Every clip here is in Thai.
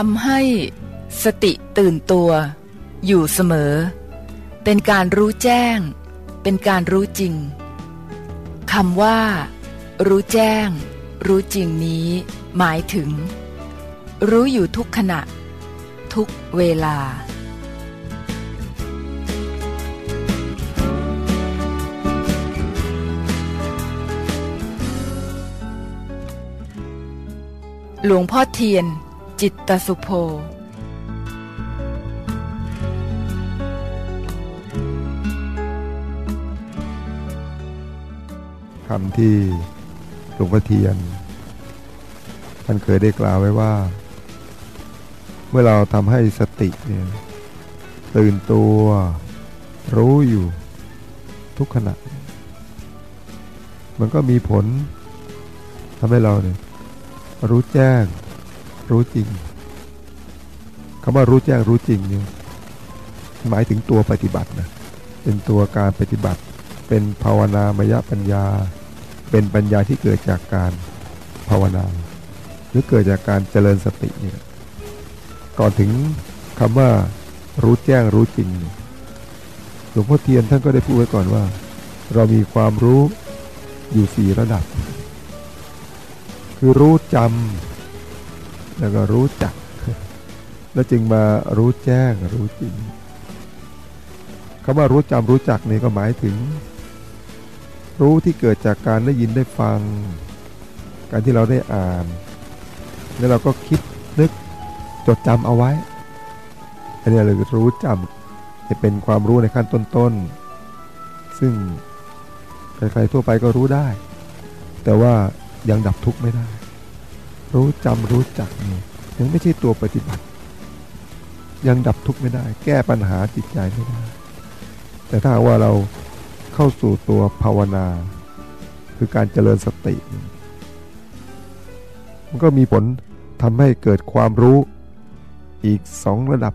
ทำให้สติตื่นตัว อยู่เสมอ เป็นการรู้แจ้ง เป็นการรู้จริงคำว่า รู้แจ้ง รู้จริงนี้ หมายถึง รู้อยู่ทุกขณะ ทุกเวลาหลวงพ่อเทียน จิตตสุโภ คำที่หลวงพ่อเทียน ท่านเคยได้กล่าวไว้ว่า เมื่อเราทำให้สติเนี่ยตื่นตัว รู้อยู่ ทุกขณะ มันก็มีผลทำให้เราเนี่ยรู้แจ้ง รู้จริงคำว่ารู้แจ้งรู้จริงเนี่ยหมายถึงตัวปฏิบัตินะเป็นตัวการปฏิบัติ เป็นภาวนามยปัญญา เป็นปัญญาที่เกิดจากการภาวนา หรือเกิดจากการเจริญสติเนี่ยก่อนถึงคำว่ารู้แจ้งรู้จริงหลวงพ่อเทียนท่านก็ได้พูดไว้ก่อนว่า เรามีความรู้อยู่สี่ระดับ คือรู้จำ แล้วก็รู้จัก แล้วจึงมารู้แจ้งรู้จริงคำว่ารู้จำรู้จักนี่ก็หมายถึง รู้ที่เกิดจากการได้ยินได้ฟัง การที่เราได้อ่าน แล้วเราก็คิดนึกจดจำเอาไว้ อันนี้เลยรู้จำจะเป็นความรู้ในขั้นต้นๆ ซึ่งใครๆทั่วไปก็รู้ได้ แต่ว่ายังดับทุกข์ไม่ได้ รู้จำรู้จักนี่ยังไม่ใช่ตัวปฏิบัติ ยังดับทุกข์ไม่ได้ แก้ปัญหาจิตใจไม่ได้ แต่ถ้าว่าเราเข้าสู่ตัวภาวนา คือการเจริญสติ มันก็มีผลทำให้เกิดความรู้อีกสองระดับ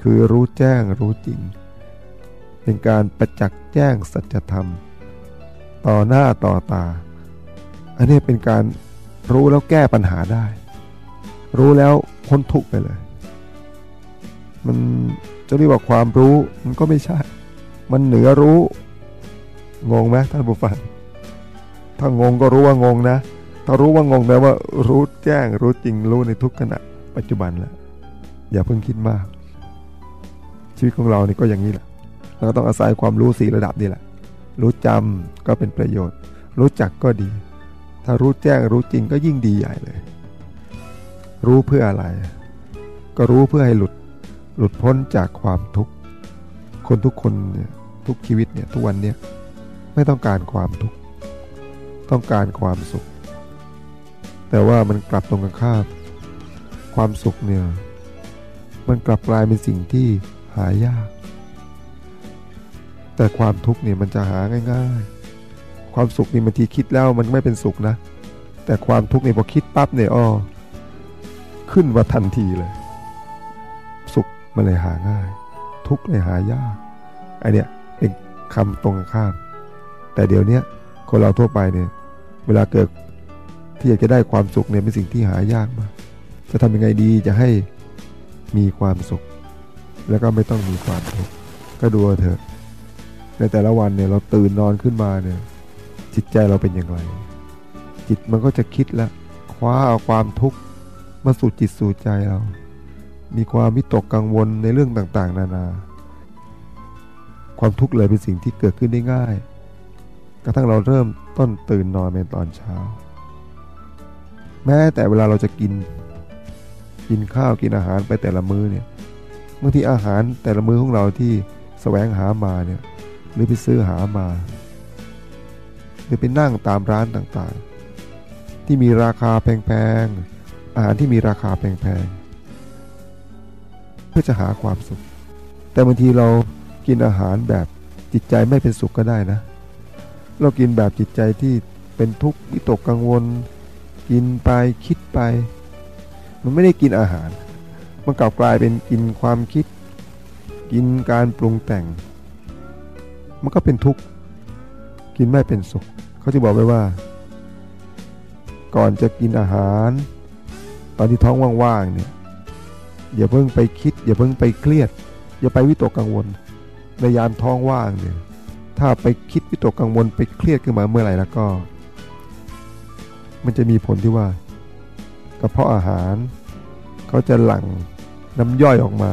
คือรู้แจ้งรู้จริง เป็นการประจักษ์แจ้งสัจธรรม ต่อหน้าต่อตา อันนี้เป็นการ รู้แล้วแก้ปัญหาได้ รู้แล้วพ้นทุกข์ไปเลย มันจะเรียกว่าความรู้มันก็ไม่ใช่ มันเหนือรู้ งงไหมท่านผู้ฟัง ถ้างงก็รู้ว่างงนะ ถ้ารู้ว่างงแปลว่ารู้แจ้งรู้จริงรู้ในทุกขณะ ปัจจุบันแล้ว อย่าเพิ่งคิดมาก ชีวิตของเรานี่ก็อย่างนี้แหละ เราก็ต้องอาศัยความรู้สี่ระดับนี่แหละ รู้จำก็เป็นประโยชน์ รู้จักก็ดี ถ้ารู้แจ้งรู้จริงก็ยิ่งดีใหญ่เลย รู้เพื่ออะไร ก็รู้เพื่อให้หลุดหลุดพ้นจากความทุกข์ คนทุกคนเนี่ยทุกชีวิตเนี่ยทุกวันเนี่ยไม่ต้องการความทุกข์ ต้องการความสุข แต่ว่ามันกลับตรงกันข้ามความสุขเนี่ยมันกลับกลายเป็นสิ่งที่หายาก แต่ความทุกข์เนี่ยมันจะหาง่าย ๆ ความสุขนี่บางทีคิดแล้วมันไม่เป็นสุขนะ แต่ความทุกข์นี่พอคิดปั๊บเนี่ยอ้อขึ้นมาทันทีเลย สุขมันเลยหาง่าย ทุกข์เลยหายากอันเนี้ยเป็นคำตรงข้าม แต่เดี๋ยวนี้คนเราทั่วไปเนี่ยเวลาเกิดที่อยากจะได้ความสุขเนี่ยเป็นสิ่งที่หายากมากจะทำยังไงดีจะให้มีความสุข แล้วก็ไม่ต้องมีความทุกข์ก็ดูเถอะ ในแต่ละวันเนี่ยเราตื่นนอนขึ้นมาเนี่ย จิตใจเราเป็นอย่างไร จิตมันก็จะคิดล้วคว้าเอาความทุกข์มาสู่จิตสู่ใจเรา มีความวิตกกังวลในเรื่องต่างๆ นานา ความทุกข์เลยเป็นสิ่งที่เกิดขึ้นได้ง่าย กระทั่งเราเริ่มต้นตื่นนอนในตอนเช้า แม้แต่เวลาเราจะกิน กินข้าวกินอาหารไปแต่ละมื้อเนี่ยบางทีอาหารแต่ละมื้อของเราที่แสวงหามาเนี่ยหรือไปซื้อหามา หรือไปนั่งตามร้านต่างๆ ที่มีราคาแพงๆ อาหารที่มีราคาแพงๆ เพื่อจะหาความสุข แต่บางทีเรากินอาหารแบบจิตใจไม่เป็นสุขก็ได้นะ เรากินแบบจิตใจที่เป็นทุกข์วิตกกังวล กินไปคิดไป มันไม่ได้กินอาหาร มันกลับกลายเป็นกินความคิด กินการปรุงแต่ง มันก็เป็นทุกข์ กินไม่เป็นสุข เขาจะบอกไว้ว่า ก่อนจะกินอาหาร ตอนที่ท้องว่างๆเนี่ยอย่าเพิ่งไปคิด อย่าเพิ่งไปเครียด อย่าไปวิตกกังวล ในยามท้องว่างเนี่ยถ้าไปคิดวิตกกังวลไปเครียดขึ้นมาเมื่อไหร่แล้วก็ มันจะมีผลที่ว่ากระเพาะอาหารเขาจะหลั่งน้ำย่อยออกมา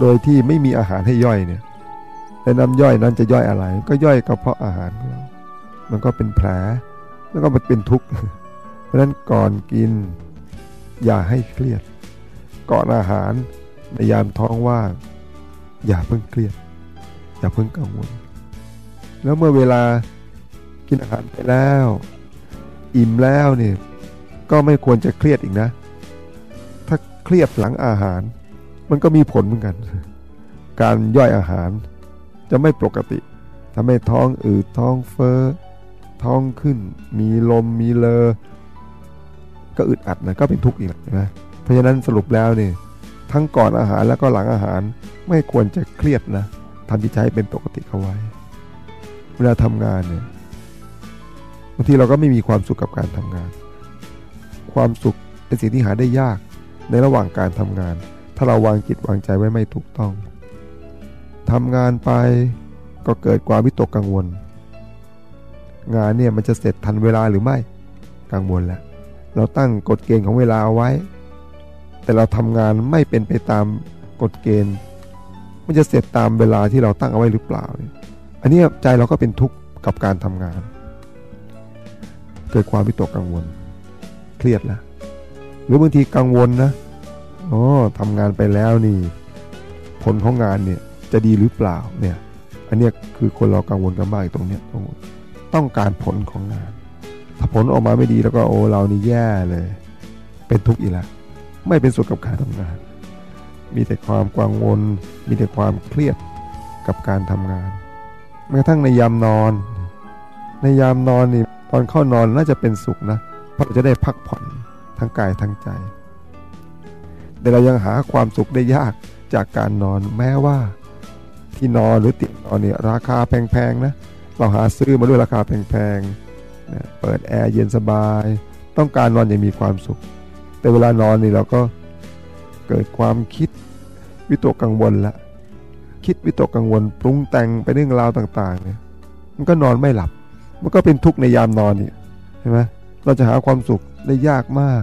โดยที่ไม่มีอาหารให้ย่อยเนี่ย แลน้ำย่อยนั้นจะย่อยอะไร ก็ย่อยกระเพาะอาหารของเรามันก็เป็นแผล แล้วก็มันเป็นทุกข์ เพราะฉะนั้นก่อนกิน อย่าให้เครียด ก่อนอาหารในยามท้องว่างอย่าเพิ่งเครียด อย่าเพิ่งกังวล แล้วเมื่อเวลากินอาหารไปแล้ว อิ่มแล้วเนี่ยก็ไม่ควรจะเครียดอีกนะ ถ้าเครียดหลังอาหาร มันก็มีผลเหมือนกัน การย่อยอาหาร จะไม่ปกติทำให้ท้องอืดท้องเฟอ้อท้องขึ้น มีลมมีเลอ ก็อึดอัดนะก็เป็นทุกข์อีกนะเพราะฉะนั้นสรุปแล้วเนี่ยทั้งก่อนอาหารแล้วก็หลังอาหารไม่ควรจะเครียดนะทำจิตใจเป็นปกติเข้าไว้ เวลาทำงานเนี่ยบางทีเราก็ไม่มีความสุขกับการทำงาน ความสุขเป็นสิ่งที่หาได้ยากในระหว่างการทำงาน ถ้าเราวางจิตวางใจไว้ไม่ถูกต้อง ทำงานไปก็เกิดความวิตกกังวล งานเนี่ยมันจะเสร็จทันเวลาหรือไม่กังวลแล้วเราตั้งกฎเกณฑ์ของเวลาเอาไว้ แต่เราทำงานไม่เป็นไปตามกฎเกณฑ์ มันจะเสร็จตามเวลาที่เราตั้งเอาไว้หรือเปล่า อันนี้ใจเราก็เป็นทุกข์กับการทำงาน เกิดความวิตกกังวล เครียดแล้วหรือบางทีกังวลนะอ๋อทำงานไปแล้วนี่ ผลของงานเนี่ย จะดีหรือเปล่าเนี่ย อันนี้คือคนเรากังวลกันมากตรงเนี้ยต้องการผลของงาน ถ้าผลออกมาไม่ดีแล้วก็โอ้เรานี่แย่เลย เป็นทุกข์อีกแล้วไม่เป็นสุขกับการทำงาน มีแต่ความกังวล มีแต่ความเครียดกับการทำงานแม้กระทั่งในยามนอน ในยามนอนนี่ตอนเข้านอนน่าจะเป็นสุขนะเพราะจะได้พักผ่อนทั้งกายทั้งใจ แต่เรายังหาความสุขได้ยากจากการนอนแม้ว่า ที่นอนหรือเตียงนอนเนี่ยราคาแพงๆนะเราหาซื้อมาด้วยราคาแพงๆนะเปิดแอร์เย็นสบาย ต้องการนอนอย่างมีความสุข แต่เวลานอนนี่เราก็เกิดความคิดวิตกกังวลละคิดวิตกกังวลปรุงแต่งไปเรื่องราวต่างๆเนี่ยมันก็นอนไม่หลับ มันก็เป็นทุกข์ในยามนอนนี่ใช่ไหมเราจะหาความสุขได้ยากมาก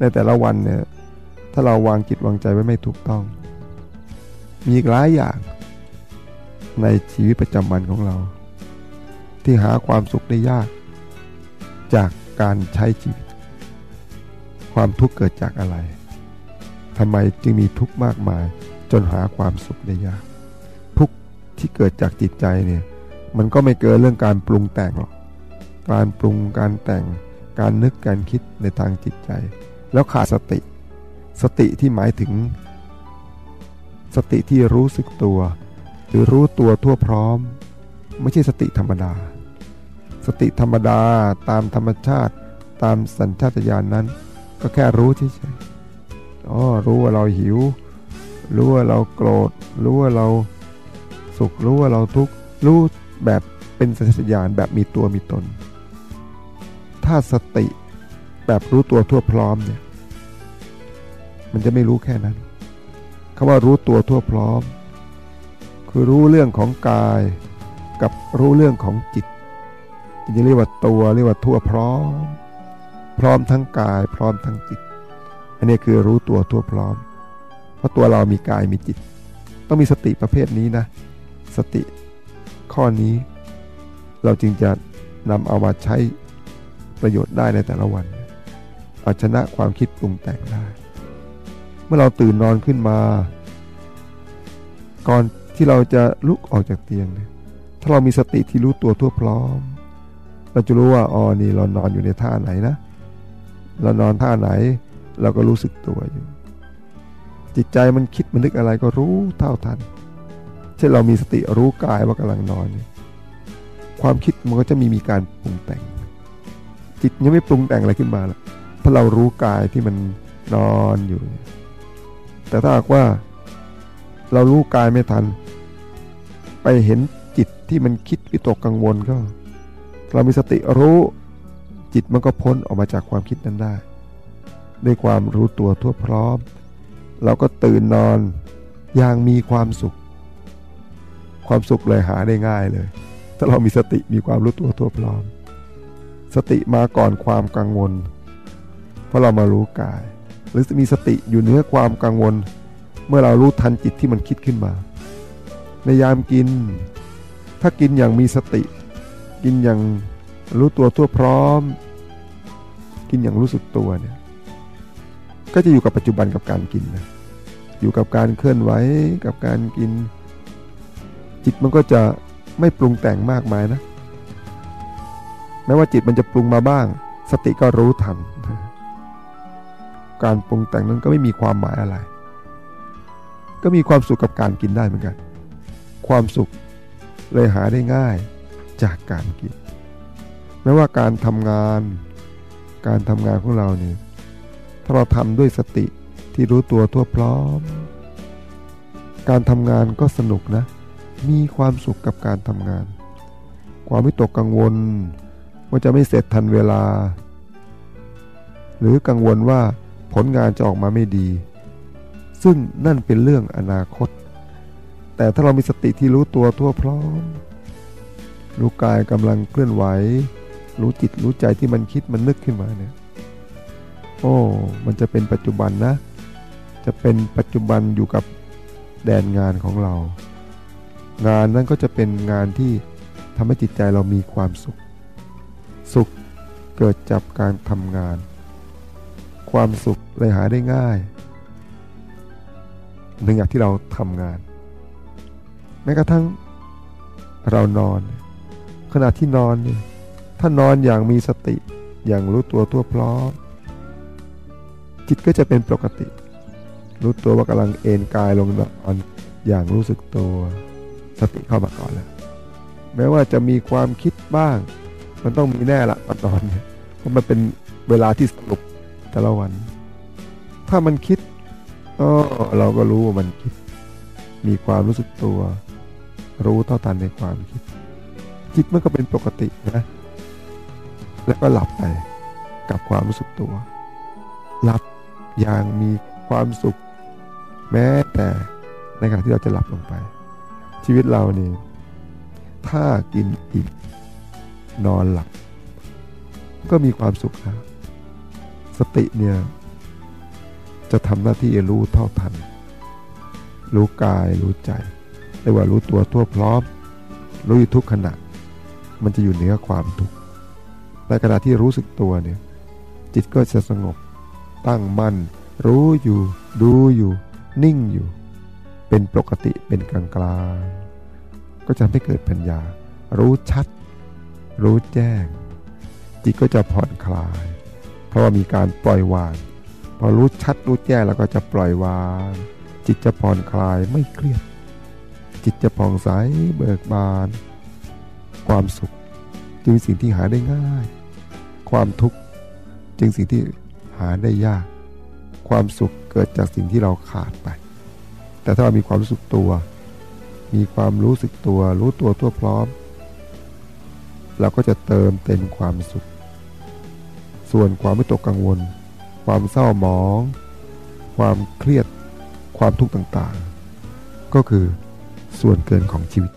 ในแต่ละวันเนี่ยถ้าเราวางจิตวางใจไว้ไม่ถูกต้อง มีหลายอย่าง ในชีวิตประจำวันของเรา ที่หาความสุขได้ยาก จากการใช้ชีวิต ความทุกข์เกิดจากอะไรทำไมจึงมีทุกข์มากมายจนหาความสุขได้ยาก ทุกข์ที่เกิดจากจิตใจเนี่ยมันก็ไม่เกินเรื่องการปรุงแต่งหรอกการปรุงการแต่งการนึกการคิดในทางจิตใจ แล้วขาดสติ สติที่หมายถึง สติที่รู้สึกตัว หรือรู้ตัวทั่วพร้อม ไม่ใช่สติธรรมดา สติธรรมดาตามธรรมชาติตามสัญชาตญาณนนั้น ก็แค่รู้เฉยๆอ๋อรู้ว่าเราหิว รู้ว่าเราโกรธ รู้ว่าเราสุข รู้ว่าเราทุกข์ รู้แบบเป็นสัญชาตญาณแบบมีตัวมีตน ถ้าสติแบบรู้ตัวทั่วพร้อมเนี่ย มันจะไม่รู้แค่นั้นคำว่ารู้ตัวทั่วพร้อม คือรู้เรื่องของกาย กับรู้เรื่องของจิตจะเรียกว่าตัวเรียกว่าทั่วพร้อม พร้อมทั้งกาย พร้อมทั้งจิต อันนี้คือรู้ตัวทั่วพร้อม เพราะตัวเรามีกายมีจิต ต้องมีสติประเภทนี้นะ สติข้อนี้ เราจึงจะนำเอามาใช้ประโยชน์ได้ในแต่ละวัน เอาชนะความคิดปรุงแต่งได้ เมื่อเราตื่นนอนขึ้นมา ก่อน ที่เราจะลุกออกจากเตียงเนี่ยถ้าเรามีสติที่รู้ตัวทั่วพร้อม เราจะรู้ว่าอ๋อนี่เรานอนอยู่ในท่าไหนนะ เรานอนท่าไหน เราก็รู้สึกตัวอยู่ จิตใจมันคิดมันนึกอะไรก็รู้เท่าทัน เช่นเรามีสติรู้กายว่ากำลังนอนความคิดมันก็จะมีมีการปรุงแต่ง จิตยังไม่ปรุงแต่งอะไรขึ้นมาละเพราะเรารู้กายที่มันนอนอยู่ แต่ถ้าหากว่า เรารู้กายไม่ทัน ไปเห็นจิตที่มันคิดวิตกกังวลก็ เรามีสติรู้จิตมันก็พ้นออกมาจากความคิดนั้นได้ ด้วยความรู้ตัวทั่วพร้อม เราก็ตื่นนอนอย่างมีความสุข ความสุขเลยหาได้ง่ายเลย ถ้าเรามีสติมีความรู้ตัวทั่วพร้อม สติมาก่อนความกังวล เพราะเรามารู้กาย หรือมีสติอยู่เหนือความกังวล เมื่อเรารู้ทันจิตที่มันคิดขึ้นมา ในยามกิน ถ้ากินอย่างมีสติ กินอย่างรู้ตัวทั่วพร้อม กินอย่างรู้สึกตัวเนี่ยก็จะอยู่กับปัจจุบันกับการกินนะอยู่กับการเคลื่อนไหวกับการกิน จิตมันก็จะไม่ปรุงแต่งมากมายนะแม้ว่าจิตมันจะปรุงมาบ้าง สติก็รู้ทัน การปรุงแต่งนั้นก็ไม่มีความหมายอะไร ก็มีความสุขกับการกินได้เหมือนกัน ความสุขเลยหาได้ง่ายจากการกินแม้ว่าการทำงาน การทำงานของเราเนี่ยถ้าเราทำด้วยสติที่รู้ตัวทั่วพร้อม การทำงานก็สนุกนะ มีความสุขกับการทำงาน ความไม่ตกกังวลว่าจะไม่เสร็จทันเวลา หรือกังวลว่าผลงานจะออกมาไม่ดี ซึ่งนั่นเป็นเรื่องอนาคต แต่ถ้าเรามีสติที่รู้ตัวทั่วพร้อม รู้กายกำลังเคลื่อนไหว รู้จิตรู้ใจที่มันคิดมันนึกขึ้นมาเนี่ย โอ้ มันจะเป็นปัจจุบันนะ จะเป็นปัจจุบันอยู่กับแดนงานของเรา งานนั้นก็จะเป็นงานที่ทำให้จิตใจเรามีความสุข สุขเกิดจากการทำงาน ความสุขเลยหาได้ง่าย หนึ่งอย่างที่เราทำงาน แม้กระทั่งเรานอน ขณะที่นอนเนี่ยถ้านอนอย่างมีสติอย่างรู้ตัวทั่วพร้อมจิตก็จะเป็นปกติ รู้ตัวว่ากำลังเอนกายลงนอนอย่างรู้สึกตัวสติเข้ามาก่อนแล้วแม้ว่าจะมีความคิดบ้าง มันต้องมีแน่ละตอนนอนเพราะมันเป็นเวลาที่สรุปแต่ละวัน ถ้ามันคิด เราก็รู้ว่ามันคิด มีความรู้สึกตัว รู้เท่าทันในความคิด จิตมันก็เป็นปกตินะ แล้วก็หลับไปกับความรู้สึกตัว หลับอย่างมีความสุข แม้แต่ในขณะที่เราจะหลับลงไป ชีวิตเรานี่ถ้ากินอิ่มนอนหลับ ก็มีความสุขแล้วสติเนี่ย จะทำหน้าที่รู้เท่าทัน รู้กายรู้ใจเรียกว่ารู้ตัวทั่วพร้อม รู้อยู่ทุกขณะ มันจะอยู่เหนือความทุกข์ในขณะที่รู้สึกตัวเนี่ย จิตก็จะสงบ ตั้งมั่นรู้อยู่ ดูอยู่ นิ่งอยู่ เป็นปกติเป็นกลางกลางก็จะไม่เกิดปัญญา รู้ชัด รู้แจ้ง จิตก็จะผ่อนคลาย เพราะว่ามีการปล่อยวาง พอรู้ชัดรู้แจ้งแล้วก็จะปล่อยวาง จิตจะผ่อนคลายไม่เครียด จิตจะผ่องใสเบิกบาน ความสุขจึงสิ่งที่หาได้ง่าย ความทุกข์จึงสิ่งที่หาได้ยาก ความสุขเกิดจากสิ่งที่เราขาดไป แต่ถ้าเรามีความรู้สึกตัว มีความรู้สึกตัว รู้ตัวทั่วพร้อม เราก็จะเติมเต็มความสุข ส่วนความไม่ตกกังวล ความเศร้าหมอง ความเครียดความทุกข์ต่างๆ ก็คือส่วนเกินของชีวิต